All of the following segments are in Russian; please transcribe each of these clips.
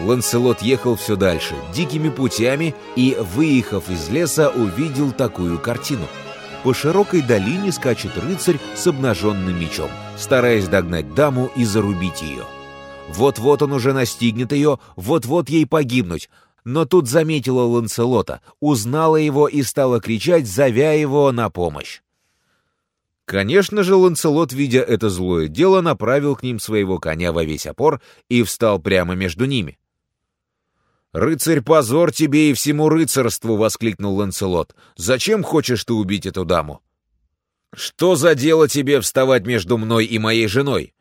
Ланселот ехал все дальше, дикими путями, и, выехав из леса, увидел такую картину. По широкой долине скачет рыцарь с обнаженным мечом, стараясь догнать даму и зарубить ее. Вот-вот он уже настигнет ее, вот-вот ей погибнуть. Но тут заметила Ланселота, узнала его и стала кричать, зовя его на помощь. Конечно же, Ланселот, видя это злое дело, направил к ним своего коня во весь опор и встал прямо между ними. «Рыцарь, позор тебе и всему рыцарству!» — воскликнул Ланселот. «Зачем хочешь ты убить эту даму?» «Что за дело тебе вставать между мной и моей женой?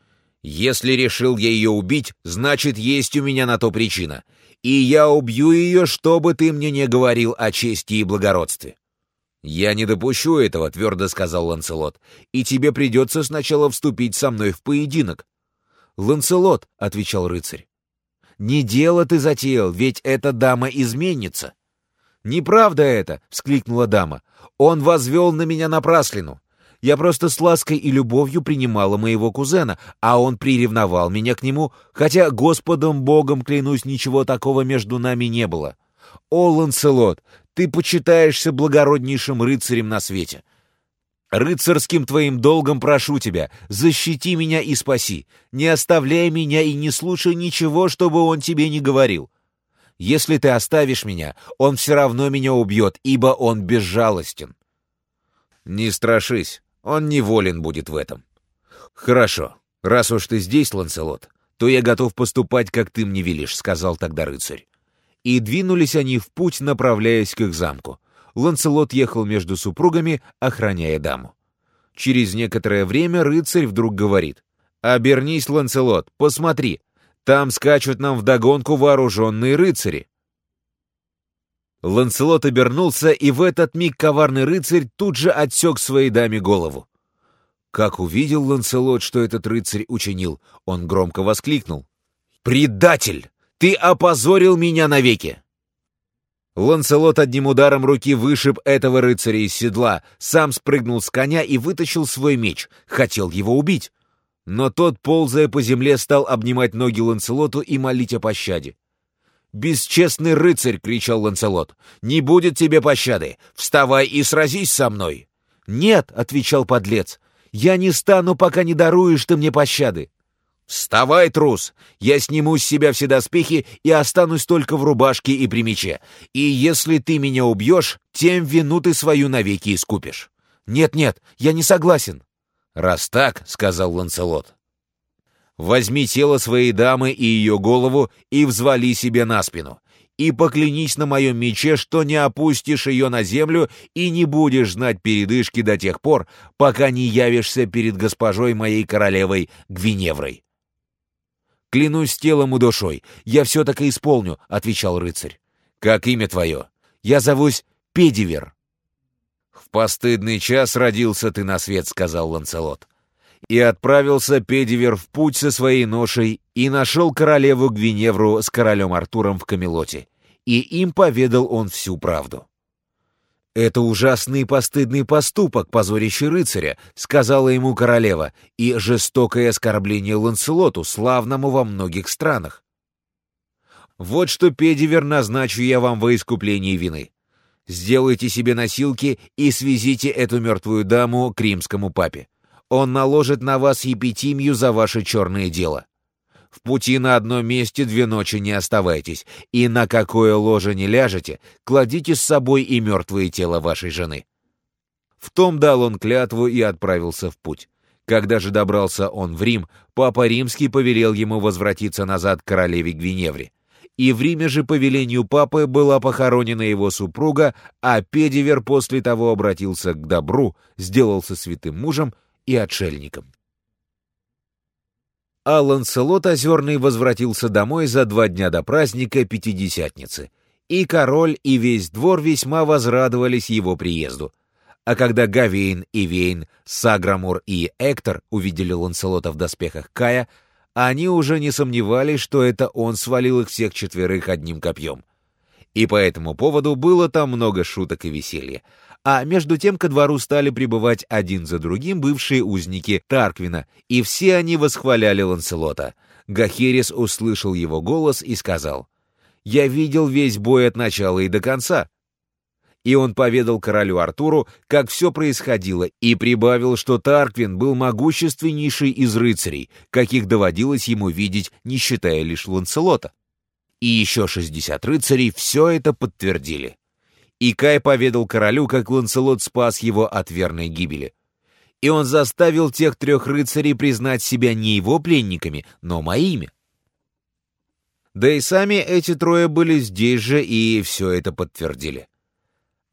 Если решил я ее убить, значит, есть у меня на то причина, и я убью ее, что бы ты мне не говорил о чести и благородстве». «Я не допущу этого», — твердо сказал Ланселот, «и тебе придется сначала вступить со мной в поединок». «Ланселот», — отвечал рыцарь, не дело ты затеял, ведь эта дама изменница. Неправда это, вскликнула дама. Он возвел на меня напраслину. Я просто с лаской и любовью принимала моего кузена, а он приревновал меня к нему, хотя Господом Богом, клянусь, ничего такого между нами не было. О, Ланселот, ты почитаешься благороднейшим рыцарем на свете. Рыцарским твоим долгом прошу тебя, защити меня и спаси. Не оставляй меня и не слушай ничего, чтобы он тебе не говорил. Если ты оставишь меня, он все равно меня убьет, ибо он безжалостен. Не страшись, он неволен будет в этом. Хорошо, раз уж ты здесь, Ланселот, то я готов поступать, как ты мне велишь, сказал тогда рыцарь. И двинулись они в путь, направляясь к их замку. Ланселот ехал между супругами, охраняя даму. Через некоторое время рыцарь вдруг говорит. «Обернись, Ланселот, посмотри, там скачут нам вдогонку вооруженные рыцари». Ланселот обернулся, и в этот миг коварный рыцарь тут же отсек своей даме голову. Как увидел Ланселот, что этот рыцарь учинил, он громко воскликнул. «Предатель! Ты опозорил меня навеки!» Ланселот одним ударом руки вышиб этого рыцаря из седла, сам спрыгнул с коня и вытащил свой меч, хотел его убить. Но тот, ползая по земле, стал обнимать ноги Ланселоту и молить о пощаде. «Бесчестный рыцарь!» — кричал Ланселот. «Не будет тебе пощады! Вставай и сразись со мной!» «Нет!» — отвечал подлец. «Я не стану, пока не даруешь ты мне пощады!» «Вставай, трус! Я сниму с себя все доспехи и останусь только в рубашке и при мече. И если ты меня убьешь, тем вину ты свою навеки искупишь». «Нет-нет, я не согласен». «Раз так», — сказал Ланселот, — «возьми тело своей дамы и ее голову и взвали себе на спину, и поклянись на моем мече, что не опустишь ее на землю и не будешь знать передышки до тех пор, пока не явишься перед госпожой моей королевой Гвиневрой». «Клянусь телом и душой, я все так и исполню», — отвечал рыцарь. «Как имя твое?» «Я зовусь Педивер». «В постыдный час родился ты на свет», — сказал Ланцелот. И отправился Педивер в путь со своей ношей и нашел королеву Гвиневру с королем Артуром в Камелоте. И им поведал он всю правду. «Это ужасный и постыдный поступок, позорящий рыцаря», — сказала ему королева, «и жестокое оскорбление Ланселоту, славному во многих странах». «Вот что, Педивер, назначу я вам во искуплении вины. Сделайте себе носилки и свезите эту мертвую даму к римскому папе. Он наложит на вас епитимию за ваше черное дело. В пути на одном месте две ночи не оставайтесь, и на какое ложе не ляжете, кладите с собой и мертвое тело вашей жены». В том дал он клятву и отправился в путь. Когда же добрался он в Рим, папа римский повелел ему возвратиться назад к королеве Гвиневре. И в Риме же по велению папы была похоронена его супруга, а Педивер после того обратился к добру, сделался святым мужем и отшельником а Ланселот Озерный возвратился домой за два дня до праздника Пятидесятницы, и король и весь двор весьма возрадовались его приезду. А когда Гавейн и Вейн, Саграмур и Эктор увидели Ланселота в доспехах Кая, они уже не сомневались, что это он свалил их всех четверых одним копьем. И по этому поводу было там много шуток и веселья, а между тем ко двору стали прибывать один за другим бывшие узники Тарквина, и все они восхваляли Ланселота. Гахерис услышал его голос и сказал, «Я видел весь бой от начала и до конца». И он поведал королю Артуру, как все происходило, и прибавил, что Тарквин был могущественнейший из рыцарей, каких доводилось ему видеть, не считая лишь Ланселота. И еще 60 рыцарей все это подтвердили. И Кай поведал королю, как Ланселот спас его от верной гибели. И он заставил тех трех рыцарей признать себя не его пленниками, но моими. Да и сами эти трое были здесь же и все это подтвердили.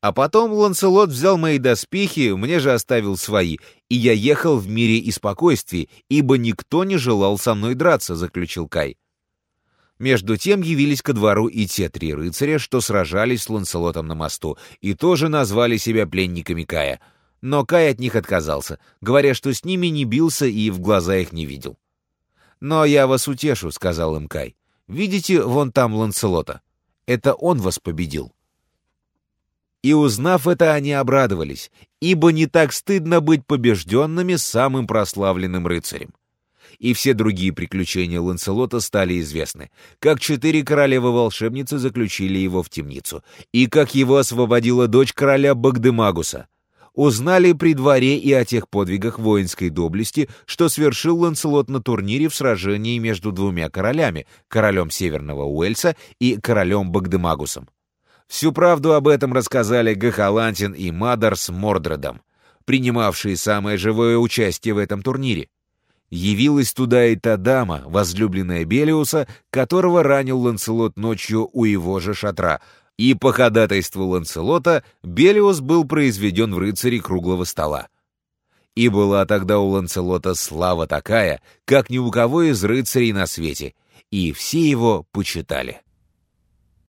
А потом Ланселот взял мои доспехи, мне же оставил свои, и я ехал в мире и спокойствии, ибо никто не желал со мной драться, заключил Кай. Между тем явились ко двору и те три рыцаря, что сражались с Ланселотом на мосту, и тоже назвали себя пленниками Кая. Но Кай от них отказался, говоря, что с ними не бился и в глаза их не видел. «Но я вас утешу», — сказал им Кай. «Видите, вон там Ланселота? Это он вас победил». И узнав это, они обрадовались, ибо не так стыдно быть побежденными самым прославленным рыцарем. И все другие приключения Ланселота стали известны, как четыре королевы-волшебницы заключили его в темницу, и как его освободила дочь короля Багдемагуса. Узнали при дворе и о тех подвигах воинской доблести, что свершил Ланселот на турнире в сражении между двумя королями, королем Северного Уэльса и королем Багдемагусом. Всю правду об этом рассказали Гахалантин и Мадар с Мордредом, принимавшие самое живое участие в этом турнире. Явилась туда и та дама, возлюбленная Белиуса, которого ранил Ланселот ночью у его же шатра, и по ходатайству Ланселота Белиус был произведен в рыцари круглого стола. И была тогда у Ланселота слава такая, как ни у кого из рыцарей на свете, и все его почитали.